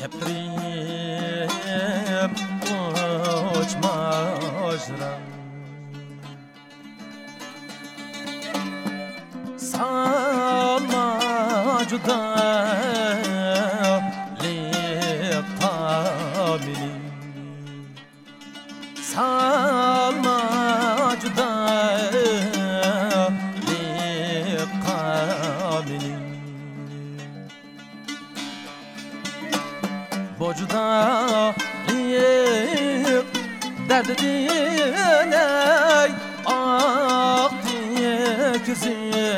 Keprim uçmajram Salma juda Bocuda liq derdi diney Ah diye kızım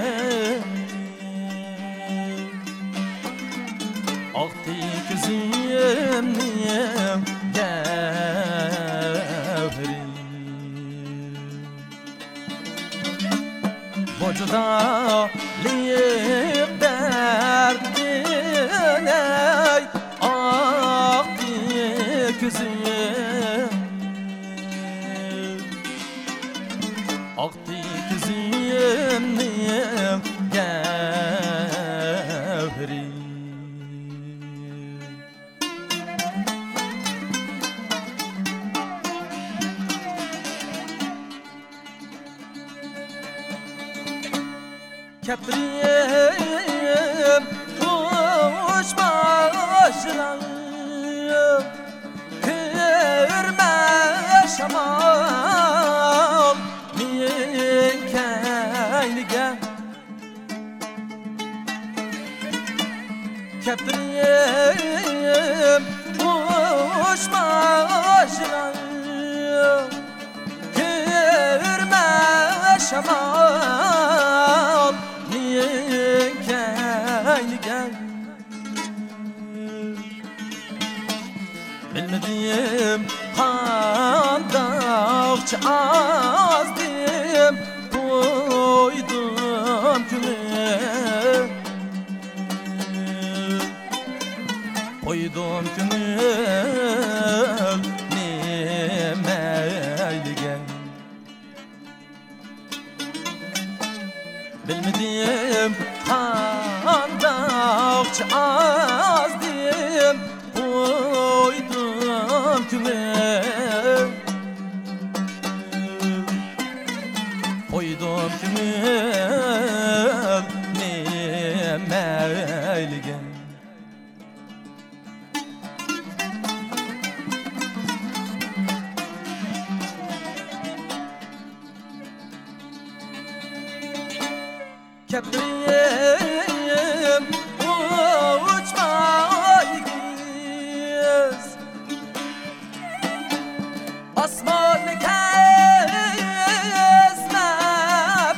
Aktı kızım gevri Kepriyem kuş başlarım Kırma şamal Kepriyem kuş başlarım. Kırma şamal Niye kendine Bilmediğim kandakçı azdım Koydum küme Nimeylige Bilmediğim kandakçı azdım Koydum küme Kepriyem uçmayız Asman kesme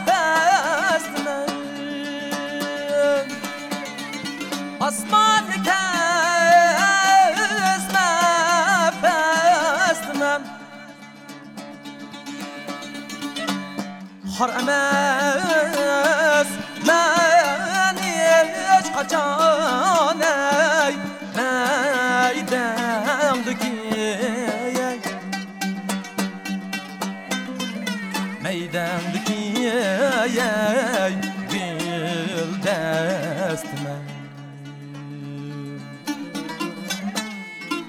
besmen Asman kesme besmen Har emes kaçan ey meydandaki meydandaki ey. Gül destime.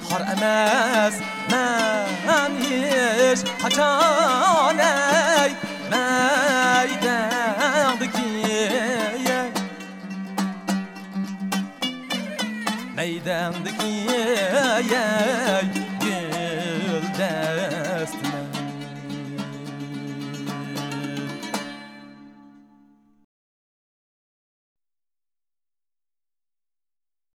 Har meydandaki Meydendik ye ye gülden